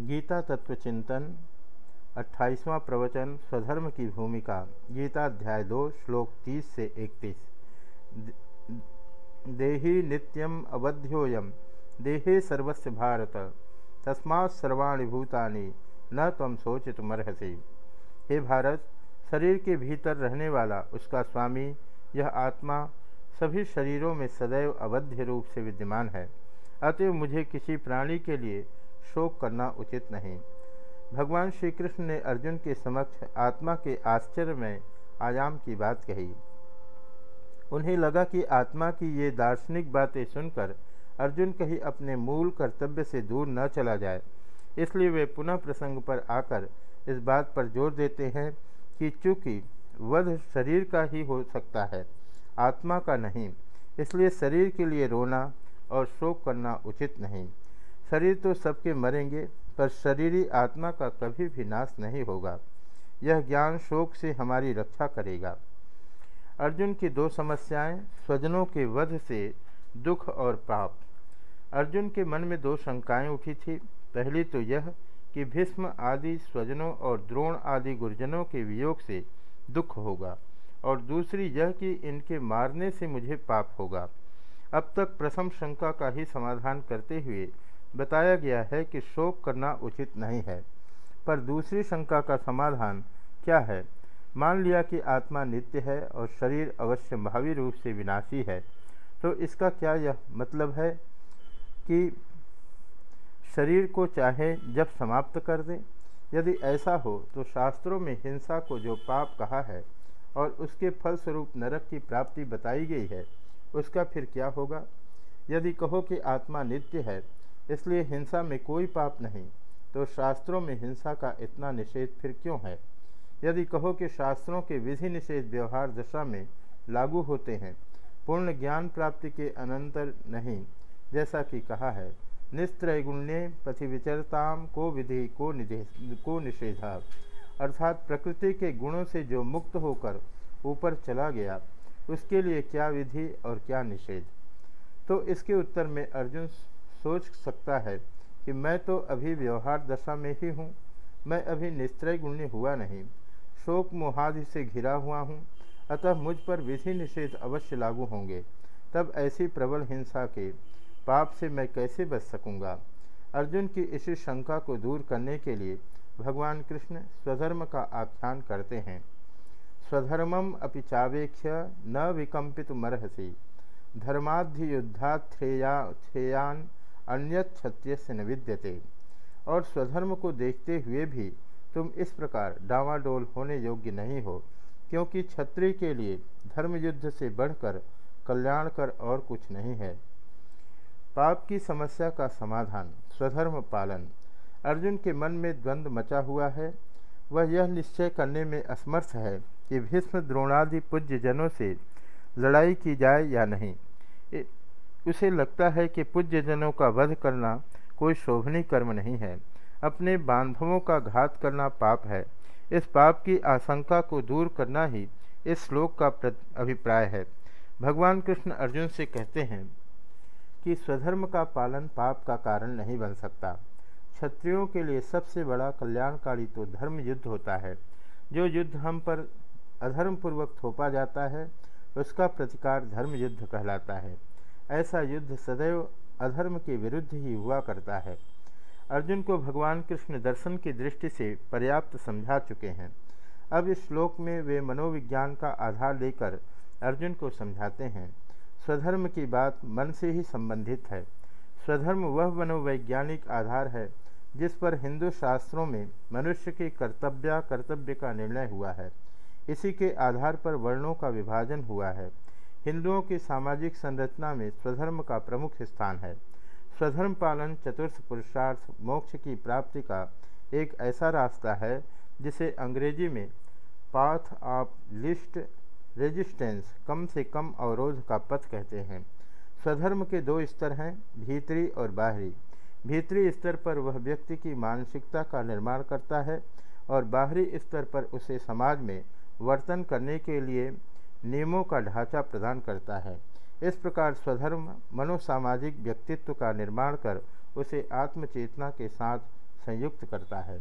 गीता तत्व चिंतन, अट्ठाईसवां प्रवचन, स्वधर्म की भूमिका, गीता अध्याय दो, श्लोक तीस से इकतीस। देही नित्यम अवध्योयम देहे सर्वस्व भारत तस्मा सर्वाणी भूतानि, न तम सोचितमर्हसी हे भारत, शरीर के भीतर रहने वाला उसका स्वामी, यह आत्मा सभी शरीरों में सदैव अवध्य रूप से विद्यमान है। अतएव मुझे किसी प्राणी के लिए शोक करना उचित नहीं। भगवान श्री कृष्ण ने अर्जुन के समक्ष आत्मा के आश्चर्य में आयाम की बात कही। उन्हें लगा कि आत्मा की ये दार्शनिक बातें सुनकर अर्जुन कहीं अपने मूल कर्तव्य से दूर न चला जाए। इसलिए वे पुनः प्रसंग पर आकर इस बात पर ज़ोर देते हैं कि चूँकि वध शरीर का ही हो सकता है, आत्मा का नहीं, इसलिए शरीर के लिए रोना और शोक करना उचित नहीं। शरीर तो सबके मरेंगे, पर शरीरी आत्मा का कभी भी नाश नहीं होगा। यह ज्ञान शोक से हमारी रक्षा करेगा। अर्जुन की दो समस्याएँ, स्वजनों के वध से दुख और पाप। अर्जुन के मन में दो शंकाएँ उठी थी। पहली तो यह कि भीष्म आदि स्वजनों और द्रोण आदि गुरुजनों के वियोग से दुख होगा, और दूसरी यह कि इनके मारने से मुझे पाप होगा। अब तक प्रथम शंका का ही समाधान करते हुए बताया गया है कि शोक करना उचित नहीं है। पर दूसरी शंका का समाधान क्या है? मान लिया कि आत्मा नित्य है और शरीर अवश्य भावी रूप से विनाशी है तो इसका क्या यह मतलब है कि शरीर को चाहे जब समाप्त कर दें। यदि ऐसा हो तो शास्त्रों में हिंसा को जो पाप कहा है और उसके फलस्वरूप नरक की प्राप्ति बताई गई है, उसका फिर क्या होगा? यदि कहो कि आत्मा नित्य है इसलिए हिंसा में कोई पाप नहीं। तो शास्त्रों में हिंसा का इतना निषेध फिर क्यों है? यदि कहो कि शास्त्रों के विधि निषेध व्यवहार दशा में लागू होते हैं, पूर्ण ज्ञान प्राप्ति के अनंतर नहीं, जैसा कि कहा है निस्त्रैगुण्य पथि विचरताम को विधि को निधे, को निषेधा। अर्थात प्रकृति के गुणों से जो मुक्त होकर ऊपर चला गया, उसके लिए क्या विधि और क्या निषेध? तो इसके उत्तर में अर्जुन सोच सकता है कि मैं तो अभी व्यवहार दशा में ही हूँ। मैं अभी निस्त्रय गुण्य हुआ नहीं। शोक मोहादि से घिरा हुआ हूँ। अतः मुझ पर विधि निषेध अवश्य लागू होंगे। तब ऐसी प्रबल हिंसा के पाप से मैं कैसे बच सकूँगा? अर्जुन की इसी शंका को दूर करने के लिए भगवान कृष्ण स्वधर्म का आख्यान करते हैं। स्वधर्मम अपि चावेक्ष्य न विकम्पित मरहसी धर्माध्य युद्धाथ्रेयान अन्य क्षत्रिय से न विद्यते। और स्वधर्म को देखते हुए भी तुम इस प्रकार डावाडोल होने योग्य नहीं हो, क्योंकि क्षत्रिय के लिए धर्म युद्ध से बढ़कर कल्याण कर और कुछ नहीं है। पाप की समस्या का समाधान, स्वधर्म पालन। अर्जुन के मन में द्वंद्व मचा हुआ है। वह यह निश्चय करने में असमर्थ है कि भीष्म द्रोणादि पूज्य जनों से लड़ाई की जाए या नहीं। उसे लगता है कि पूज्य जनों का वध करना कोई शोभनीय कर्म नहीं है। अपने बांधवों का घात करना पाप है। इस पाप की आशंका को दूर करना ही इस श्लोक का अभिप्राय है। भगवान कृष्ण अर्जुन से कहते हैं कि स्वधर्म का पालन पाप का कारण नहीं बन सकता। क्षत्रियों के लिए सबसे बड़ा कल्याणकारी तो धर्म युद्ध होता है। जो युद्ध हम पर अधर्मपूर्वक थोपा जाता है, उसका प्रतिकार धर्म युद्ध कहलाता है। ऐसा युद्ध सदैव अधर्म के विरुद्ध ही हुआ करता है। अर्जुन को भगवान कृष्ण दर्शन की दृष्टि से पर्याप्त समझा चुके हैं। अब इस श्लोक में वे मनोविज्ञान का आधार लेकर अर्जुन को समझाते हैं। स्वधर्म की बात मन से ही संबंधित है। स्वधर्म वह मनोवैज्ञानिक आधार है, जिस पर हिंदू शास्त्रों में मनुष्य के कर्तव्य कर्तव्य का निर्णय हुआ है। इसी के आधार पर वर्णों का विभाजन हुआ है। हिंदुओं की सामाजिक संरचना में स्वधर्म का प्रमुख स्थान है। स्वधर्म पालन चतुर्थ पुरुषार्थ मोक्ष की प्राप्ति का एक ऐसा रास्ता है, जिसे अंग्रेज़ी में पाथ ऑफ़ लिस्ट रेजिस्टेंस कम से कम अवरोध का पथ कहते हैं। स्वधर्म के दो स्तर हैं, भीतरी और बाहरी। भीतरी स्तर पर वह व्यक्ति की मानसिकता का निर्माण करता है और बाहरी स्तर पर उसे समाज में वर्तन करने के लिए नियमों का ढांचा प्रदान करता है। इस प्रकार स्वधर्म, मनोसामाजिक व्यक्तित्व का निर्माण कर उसे आत्मचेतना के साथ संयुक्त करता है।